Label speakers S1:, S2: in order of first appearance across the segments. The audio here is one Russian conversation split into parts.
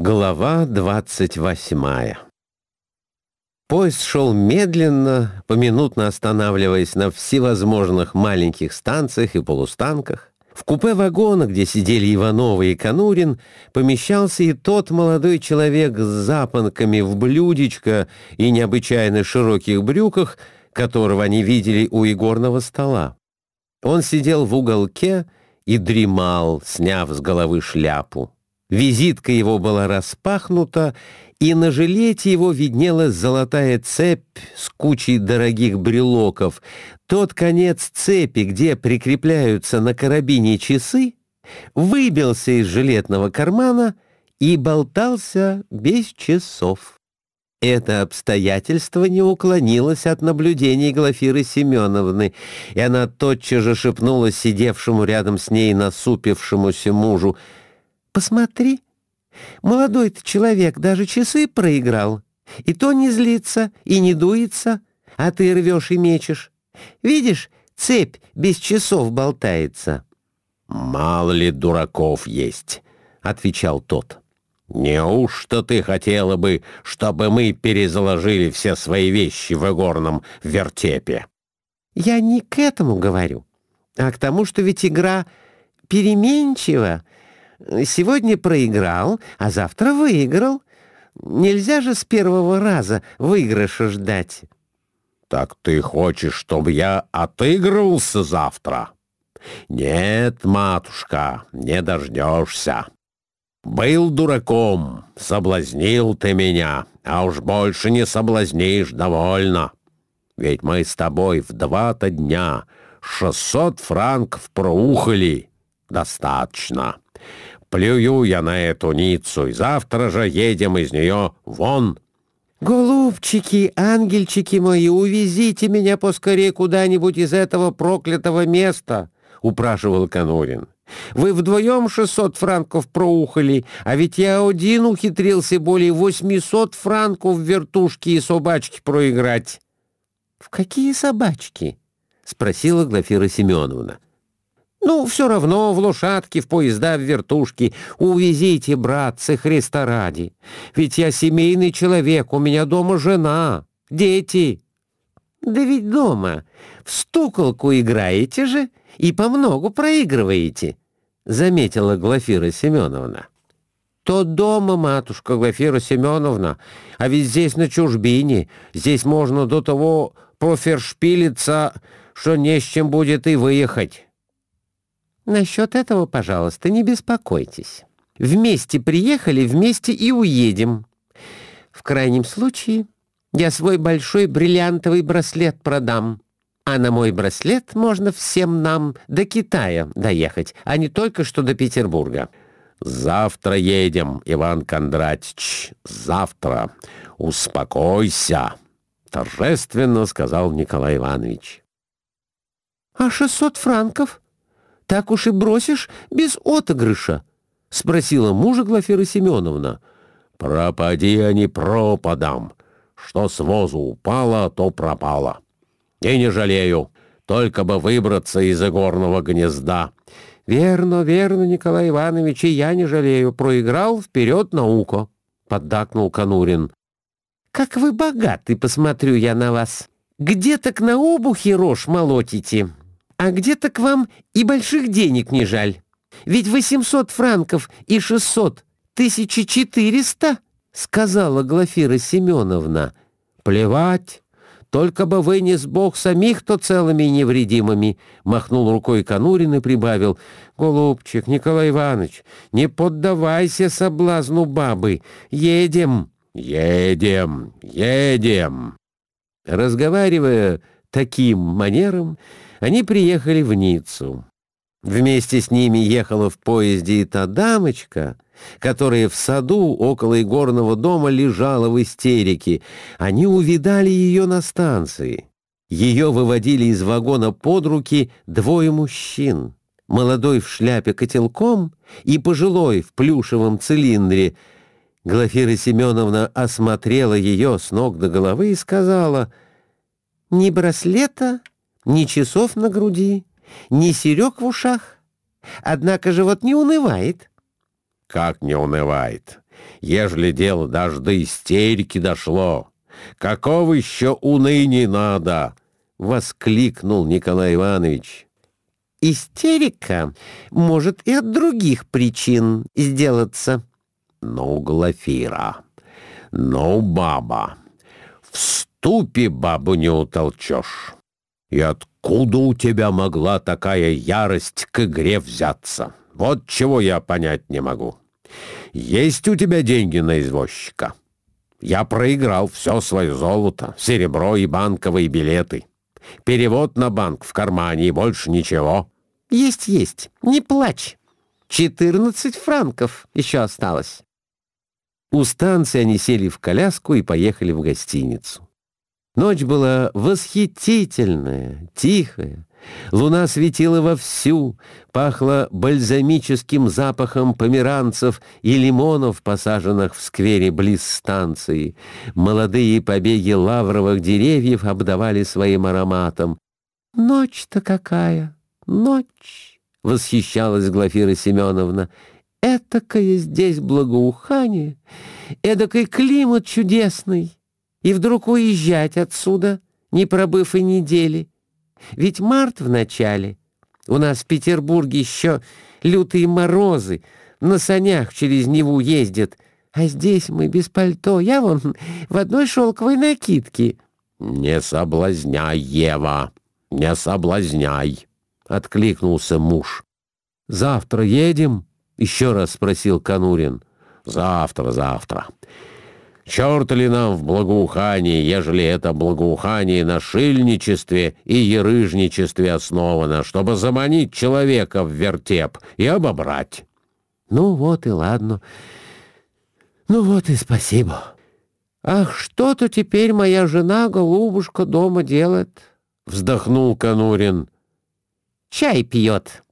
S1: Глава двадцать восьмая Поезд шел медленно, поминутно останавливаясь на всевозможных маленьких станциях и полустанках. В купе вагона, где сидели Иванова и Конурин, помещался и тот молодой человек с запонками в блюдечко и необычайно широких брюках, которого они видели у игорного стола. Он сидел в уголке и дремал, сняв с головы шляпу. Визитка его была распахнута, и на жилете его виднелась золотая цепь с кучей дорогих брелоков. Тот конец цепи, где прикрепляются на карабине часы, выбился из жилетного кармана и болтался без часов. Это обстоятельство не уклонилось от наблюдений Глафиры Семеновны, и она тотчас же шепнула сидевшему рядом с ней насупившемуся мужу — Посмотри, молодой-то человек даже часы проиграл, и то не злится и не дуется, а ты рвешь и мечешь. Видишь, цепь без часов болтается».
S2: «Мало ли дураков есть», — отвечал тот. «Неужто ты хотела бы, чтобы мы перезаложили все свои вещи в игорном вертепе?»
S1: «Я не к этому говорю, а к тому, что ведь игра переменчива, Сегодня проиграл, а завтра выиграл. Нельзя же с первого раза выигрыша ждать.
S2: Так ты хочешь, чтобы я отыгрывался завтра? Нет, матушка, не дождешься. Был дураком, соблазнил ты меня, а уж больше не соблазнишь, довольно. Ведь мы с тобой в два-то дня шестьсот франков проухали. Достаточно. Плюю я на эту ницу, и завтра же едем из нее вон.
S1: «Голубчики, ангельчики мои, увезите меня поскорее куда-нибудь из этого проклятого места», — упрашивал Конурин. «Вы вдвоем шестьсот франков проухали, а ведь я один ухитрился более восьмисот франков в вертушки и собачки проиграть». «В какие собачки?» — спросила Глафира Семеновна. Ну, все равно в лошадки, в поезда, в вертушки. Увезите, братцы, Христа ради. Ведь я семейный человек, у меня дома жена, дети. Да ведь дома в стуколку играете же и по многу проигрываете, заметила Глафира Семеновна. То дома, матушка Глафира Семеновна, а ведь здесь на чужбине, здесь можно до того профершпилиться, что не с чем будет и выехать. Насчет этого, пожалуйста, не беспокойтесь. Вместе приехали, вместе и уедем. В крайнем случае я свой большой бриллиантовый браслет продам. А на мой браслет можно всем нам до Китая доехать, а не только что до Петербурга.
S2: Завтра едем, Иван Кондратьевич, завтра. Успокойся, торжественно сказал Николай Иванович.
S1: А шестьсот франков? Так уж и бросишь без отыгрыша?» — спросила мужа Глафира Семеновна.
S2: «Пропади они пропадом. Что с возу упало, то пропало. И не жалею, только бы выбраться из игорного гнезда».
S1: «Верно, верно, Николай Иванович, и я не жалею. Проиграл вперед науку», — поддакнул Конурин. «Как вы богаты, посмотрю я на вас. Где так на обухе рожь молотите?» А где-то к вам и больших денег не жаль. Ведь 800 франков и 600 — 1400, — сказала Глафира Семеновна. Плевать, только бы вы не с бог самих, то целыми и невредимыми, — махнул рукой Конурин и прибавил. Голубчик, Николай Иванович, не поддавайся соблазну бабы. Едем.
S2: Едем, едем.
S1: Разговаривая таким манером, они приехали в Ниццу. Вместе с ними ехала в поезде и та дамочка, которая в саду около игорного дома лежала в истерике. Они увидали ее на станции. Ее выводили из вагона под руки двое мужчин. Молодой в шляпе котелком и пожилой в плюшевом цилиндре. Глафира Семеновна осмотрела ее с ног до головы и сказала, «Ни браслета, ни часов на груди, ни серег в ушах. Однако же вот не унывает.
S2: Как не унывает? ежели дело даже до истерики дошло. Какого еще уныния надо?» — воскликнул Николай Иванович.
S1: «Истерика может и от других причин сделаться».
S2: «Ну, Глафира, ну, баба, в ступе бабу не утолчешь. И откуда у тебя могла такая ярость к игре взяться? Вот чего я понять не могу. Есть у тебя деньги на извозчика?» Я проиграл все свое золото, серебро и банковые билеты. Перевод на банк в кармане и больше ничего.
S1: Есть, есть, не плачь. Четырнадцать франков еще осталось. У станции они сели в коляску и поехали в гостиницу. Ночь была восхитительная, тихая. Луна светила вовсю, пахла бальзамическим запахом померанцев и лимонов, посаженных в сквере близ станции. Молодые побеги лавровых деревьев обдавали своим ароматом. «Ночь-то какая! Ночь!» — восхищалась Глафира Семеновна. «Этакое здесь благоухание, эдакой климат чудесный, и вдруг уезжать отсюда, не пробыв и недели». Ведь март в начале. У нас в Петербурге еще лютые морозы, на санях через Неву ездят, а здесь мы без пальто. Я вон в одной шелковой накидке».
S2: «Не соблазняй, Ева, не соблазняй», — откликнулся муж.
S1: «Завтра едем?» — еще раз спросил Конурин.
S2: «Завтра, завтра. Черт ли нам в благоухании, ежели это благоухание на шильничестве и ерыжничестве основано, чтобы заманить человека в вертеп и обобрать?
S1: Ну вот и ладно. Ну вот и спасибо. Ах, что-то теперь моя жена, голубушка, дома делает, вздохнул Конурин. Чай пьет,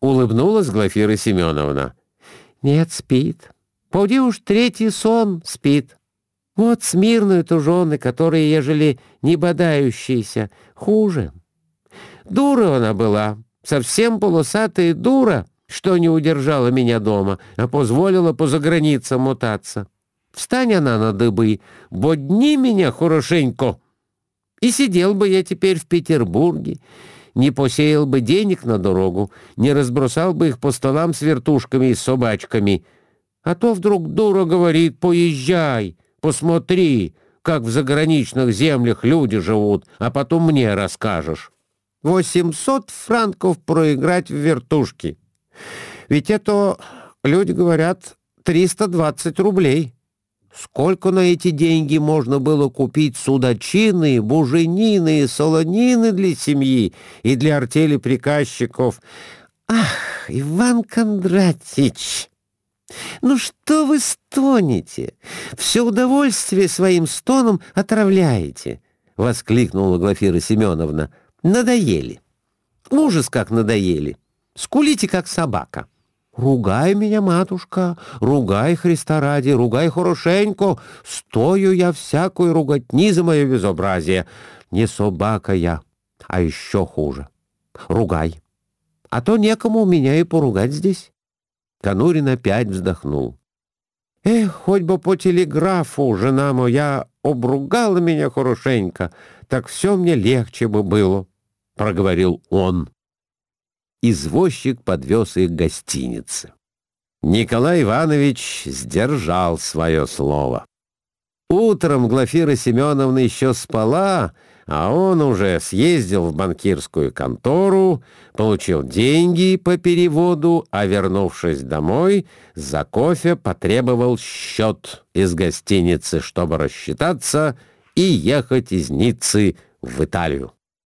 S1: улыбнулась Глафира Семеновна. Нет, спит. Поди уж третий сон спит. Вот смирную тужены, которые, ежели не бодающиеся, хуже. Дура она была, совсем полосатая дура, что не удержала меня дома, а позволила по заграницам мутаться. Встань она на дыбы, бодни меня хорошенько. И сидел бы я теперь в Петербурге, не посеял бы денег на дорогу, не разбросал бы их по столам с вертушками и собачками. А то вдруг дура говорит «поезжай», Посмотри, как в заграничных землях люди живут, а потом мне расскажешь. Восемьсот франков проиграть в вертушки. Ведь это, люди говорят, триста двадцать рублей. Сколько на эти деньги можно было купить судачины, буженины, солонины для семьи и для артели приказчиков? Ах, Иван Кондратьевич! «Ну что вы стонете? Все удовольствие своим стоном отравляете!» — воскликнула Глафира Семеновна. «Надоели! Ужас, как надоели! Скулите, как собака!» «Ругай меня, матушка, ругай Христа ради, ругай хорошенько. Стою я всякую руготни за мое безобразие. Не собака я, а еще хуже. Ругай. А то некому меня и поругать здесь». Конурин опять вздохнул. «Эх, хоть бы по телеграфу жена моя обругала меня хорошенько, так все мне легче бы было», — проговорил он. Извозчик подвез их к гостинице. Николай Иванович сдержал свое слово. Утром Глафира Семеновна еще спала, а он уже съездил в банкирскую контору, получил деньги по переводу, а вернувшись домой, за кофе потребовал счет из гостиницы, чтобы рассчитаться и ехать из Ниццы в Италию.